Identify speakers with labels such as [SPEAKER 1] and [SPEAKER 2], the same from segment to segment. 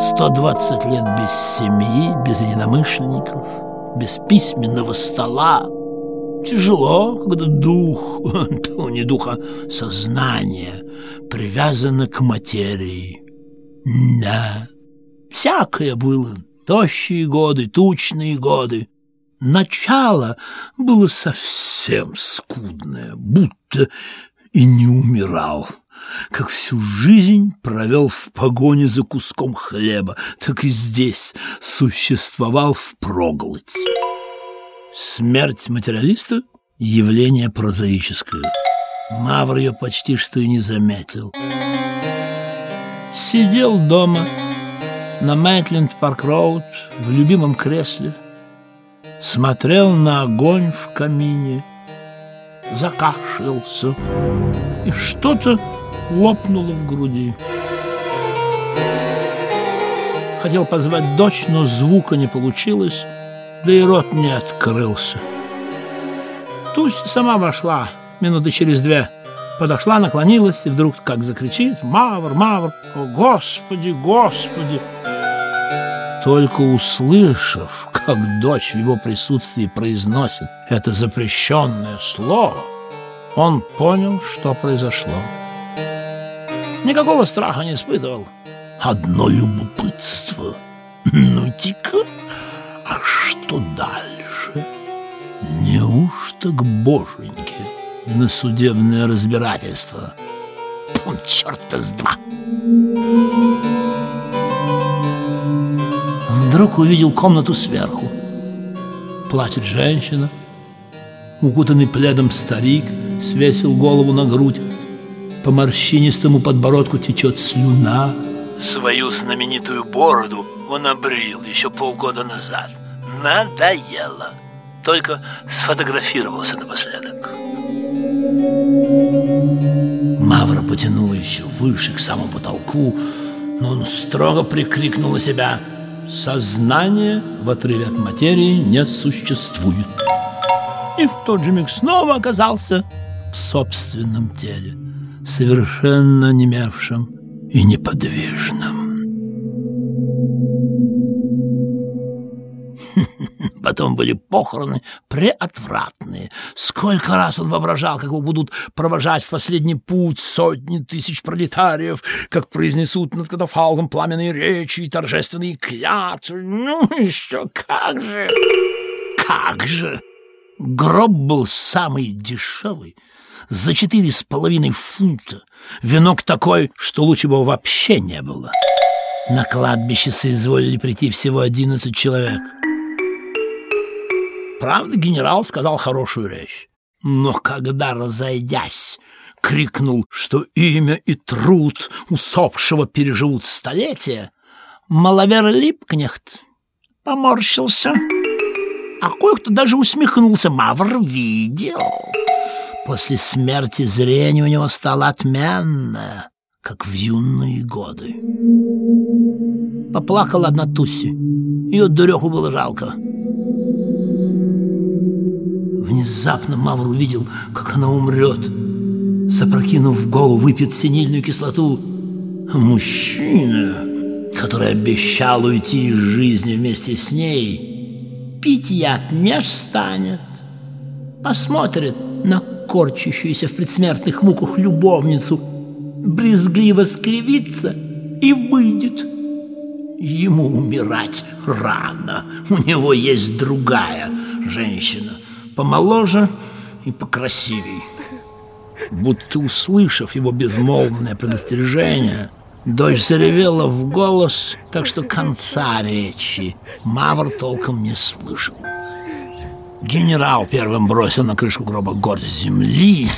[SPEAKER 1] 120 лет без семьи, без единомышленников, без письменного стола. Тяжело, когда дух, то не духа, сознание привязано к материи. Да, всякое было, тощие годы, тучные годы. Начало было совсем скудное, будто и не умирал как всю жизнь провел в погоне за куском хлеба, так и здесь существовал в проглоть. Смерть материалиста — явление прозаическое. Мавр ее почти что и не заметил. Сидел дома на Мэтленд Парк Роуд в любимом кресле, смотрел на огонь в камине, закашлялся, и что-то лопнуло в груди. Хотел позвать дочь, но звука не получилось, да и рот не открылся. Тусть сама вошла минуты через две. Подошла, наклонилась и вдруг как закричит «Мавр, Мавр! О, Господи, Господи!» Только услышав, как дочь в его присутствии произносит это запрещенное слово, он понял, что произошло. Никакого страха не испытывал. Одно любопытство. Ну-тика, а что дальше? Неужто к боженьке на судебное разбирательство? Там черта с два. Вдруг увидел комнату сверху. Плачет женщина. Укутанный пледом старик свесил голову на грудь. По морщинистому подбородку течет слюна. Свою знаменитую бороду он обрил еще полгода назад. Надоело. Только сфотографировался напоследок. Мавра потянула еще выше, к самому потолку, но он строго прикрикнул на себя «Сознание в отрыве от материи не существует». И в тот же миг снова оказался в собственном теле совершенно немевшим и неподвижным. Потом были похороны преотвратные. Сколько раз он воображал, как его будут провожать в последний путь сотни тысяч пролетариев, как произнесут над катафалком пламенные речи и торжественные клятвы. Ну еще как же! Как же! Гроб был самый дешевый, за четыре с половиной фунта. Венок такой, что лучше бы вообще не было. На кладбище соизволили прийти всего одиннадцать человек. Правда, генерал сказал хорошую речь. Но когда, разойдясь, крикнул, что имя и труд усопшего переживут столетия, маловер Липкнехт поморщился, а кое-кто даже усмехнулся. Мавр видел. После смерти зрение у него стало отменное, как в юные годы. Поплакала одна Туси. Ее дуреху было жалко. Внезапно Мавр увидел, как она умрет. Запрокинув голову, выпьет синильную кислоту. мужчина, который обещал уйти из жизни вместе с ней, пить яд не встанет. Посмотрит на корчащуюся в предсмертных муках любовницу, брезгливо скривится и выйдет. Ему умирать рано, у него есть другая женщина, помоложе и покрасивей. Будто услышав его безмолвное предостережение, дочь заревела в голос, так что конца речи Мавр толком не слышал. Генерал первым бросил на крышку гроба горсть земли.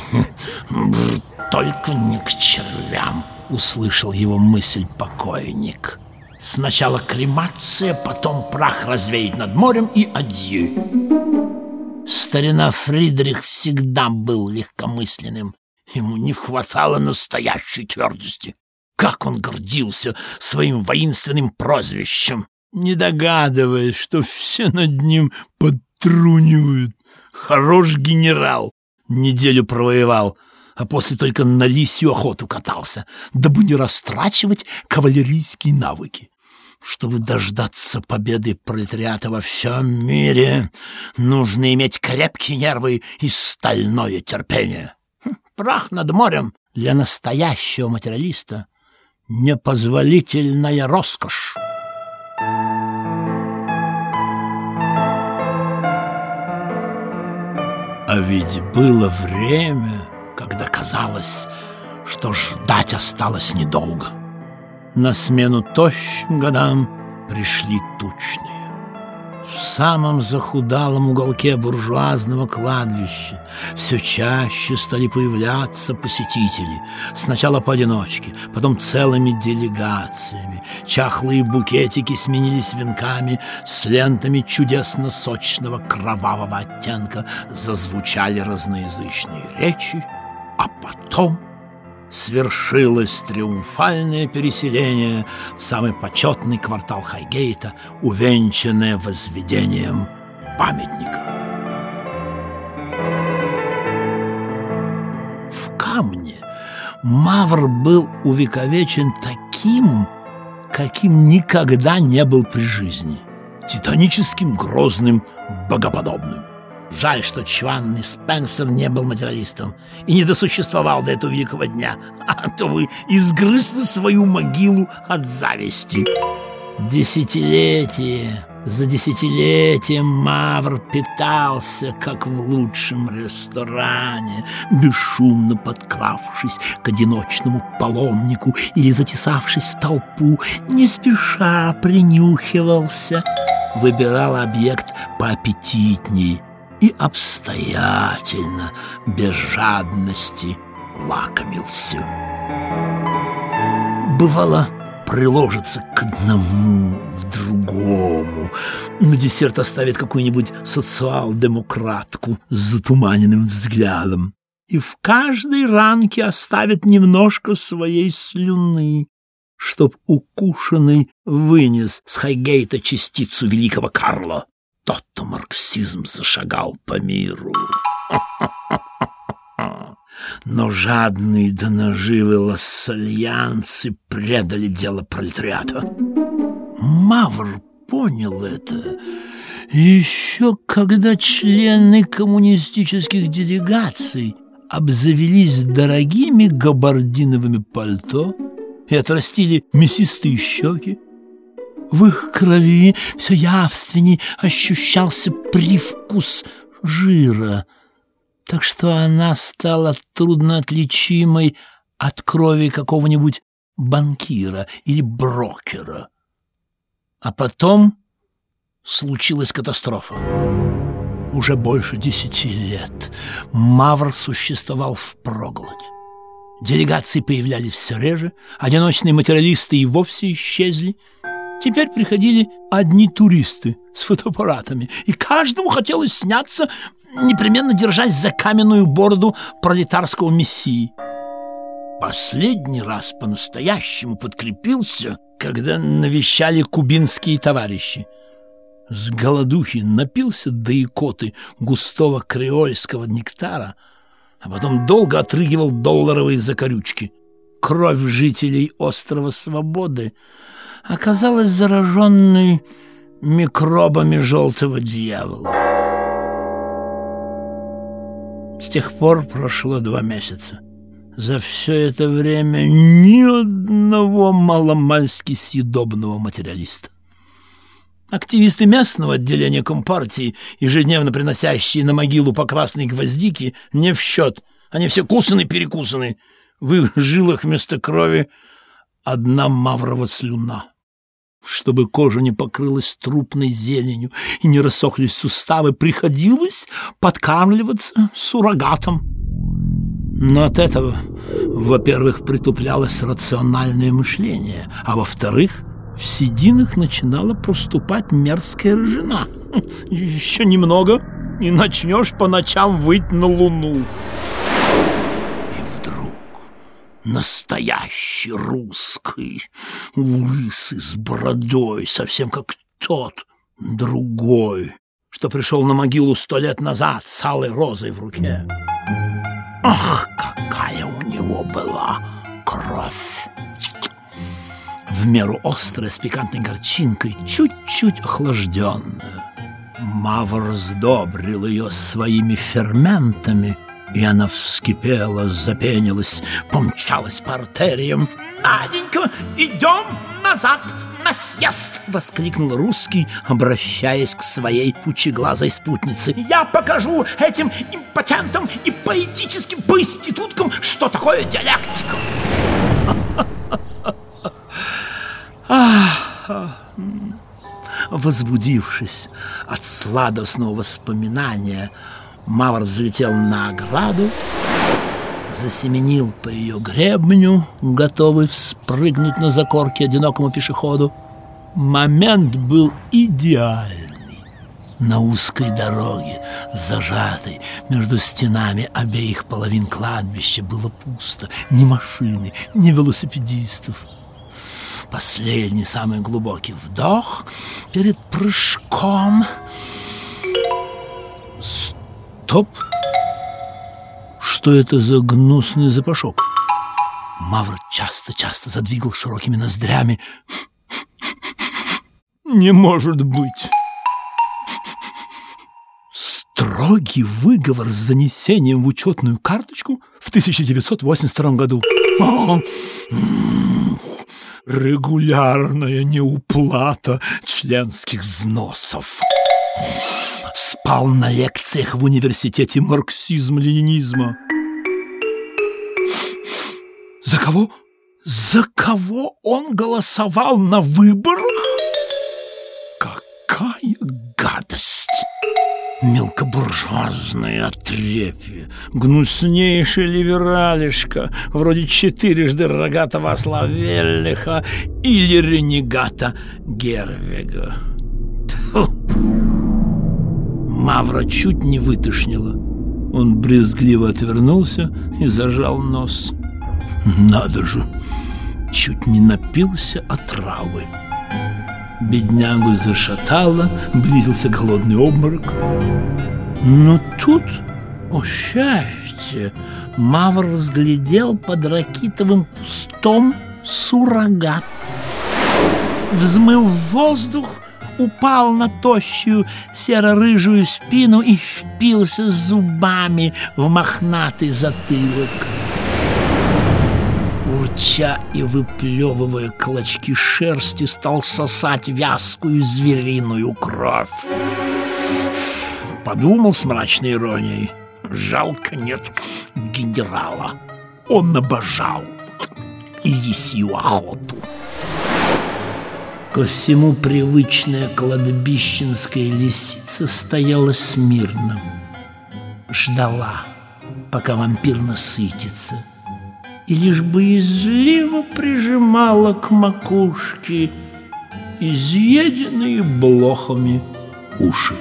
[SPEAKER 1] Только не к червям, услышал его мысль покойник. Сначала кремация, потом прах развеять над морем и адью. Старина Фридрих всегда был легкомысленным. Ему не хватало настоящей твердости. Как он гордился своим воинственным прозвищем, не догадываясь, что все над ним под подтрунивают. Хорош генерал. Неделю провоевал, а после только на лисью охоту катался, дабы не растрачивать кавалерийские навыки. Чтобы дождаться победы пролетариата во всем мире, нужно иметь крепкие нервы и стальное терпение. Хм, прах над морем для настоящего материалиста — непозволительная роскошь. А ведь было время, когда казалось, что ждать осталось недолго. На смену тощим годам пришли тучные. В самом захудалом уголке буржуазного кладбища все чаще стали появляться посетители. Сначала поодиночке, потом целыми делегациями. Чахлые букетики сменились венками с лентами чудесно сочного кровавого оттенка. Зазвучали разноязычные речи, а потом свершилось триумфальное переселение в самый почетный квартал Хайгейта, увенчанное возведением памятника. В камне Мавр был увековечен таким, каким никогда не был при жизни, титаническим, грозным, богоподобным. Жаль, что чванный Спенсер не был материалистом и не досуществовал до этого великого дня, а то бы изгрыз бы свою могилу от зависти. Десятилетие за десятилетием Мавр питался, как в лучшем ресторане, бесшумно подкравшись к одиночному паломнику или затесавшись в толпу, не спеша принюхивался, выбирал объект поаппетитней – и обстоятельно, без жадности, лакомился. Бывало, приложится к одному, в другому. На десерт оставит какую-нибудь социал-демократку с затуманенным взглядом. И в каждой ранке оставит немножко своей слюны, чтоб укушенный вынес с Хайгейта частицу великого Карла. Тот-то марксизм зашагал по миру. Но жадные до наживы лассальянцы предали дело пролетариата. Мавр понял это еще когда члены коммунистических делегаций обзавелись дорогими габардиновыми пальто и отрастили мясистые щеки, в их крови все явственней ощущался привкус жира, так что она стала трудноотличимой от крови какого-нибудь банкира или брокера. А потом случилась катастрофа. Уже больше десяти лет Мавр существовал в проголодь. Делегации появлялись все реже, одиночные материалисты и вовсе исчезли — Теперь приходили одни туристы с фотоаппаратами, и каждому хотелось сняться, непременно держась за каменную бороду пролетарского мессии. Последний раз по-настоящему подкрепился, когда навещали кубинские товарищи. С голодухи напился до икоты густого креольского нектара, а потом долго отрыгивал долларовые закорючки. Кровь жителей острова Свободы — оказалась зараженной микробами желтого дьявола. С тех пор прошло два месяца. За все это время ни одного маломальски съедобного материалиста. Активисты местного отделения Компартии, ежедневно приносящие на могилу по красной гвоздике, не в счет. Они все кусаны-перекусаны. В их жилах вместо крови одна маврова слюна чтобы кожа не покрылась трупной зеленью и не рассохлись суставы, приходилось подкармливаться суррогатом. Но от этого, во-первых, притуплялось рациональное мышление, а во-вторых, в сединах начинала проступать мерзкая рыжина. Еще немного, и начнешь по ночам выть на луну настоящий русский, лысый, с бородой, совсем как тот другой, что пришел на могилу сто лет назад с алой розой в руке. Ах, какая у него была кровь! в меру острая, с пикантной горчинкой, чуть-чуть охлажденная. Мавр сдобрил ее своими ферментами, и она вскипела, запенилась, помчалась по артериям. «Наденька, идем назад!» нас ест!» — воскликнул русский, обращаясь к своей пучеглазой спутнице. «Я покажу этим импотентам и поэтическим институткам, что такое диалектика!» Возбудившись от сладостного воспоминания, Мавр взлетел на ограду, засеменил по ее гребню, готовый вспрыгнуть на закорке одинокому пешеходу. Момент был идеальный. На узкой дороге, зажатой между стенами обеих половин кладбища, было пусто. Ни машины, ни велосипедистов. Последний, самый глубокий вдох перед прыжком. Стоп! Что это за гнусный запашок? Мавр часто-часто задвигал широкими ноздрями. Не может быть! Строгий выговор с занесением в учетную карточку в 1982 году. Регулярная неуплата членских взносов спал на лекциях в университете марксизма-ленинизма. За кого? За кого он голосовал на выборах? Какая гадость! Мелкобуржуазное отрепье, гнуснейший либералишка, вроде четырежды рогатого Славеллиха или ренегата Гервега. Тьфу! Мавра чуть не вытошнило. Он брезгливо отвернулся и зажал нос. Надо же, чуть не напился отравы. Беднягу зашатало, близился голодный обморок. Но тут, о счастье, Мавр разглядел под ракитовым кустом суррогат. Взмыл в воздух, упал на тощую серо-рыжую спину и впился зубами в мохнатый затылок урча и выплевывая клочки шерсти, стал сосать вязкую звериную кровь. Подумал с мрачной иронией. Жалко нет генерала. Он обожал лисью охоту. Ко всему привычная кладбищенская лисица стояла смирно, ждала, пока вампир насытится – и лишь боязливо прижимала к макушке изъеденные блохами уши.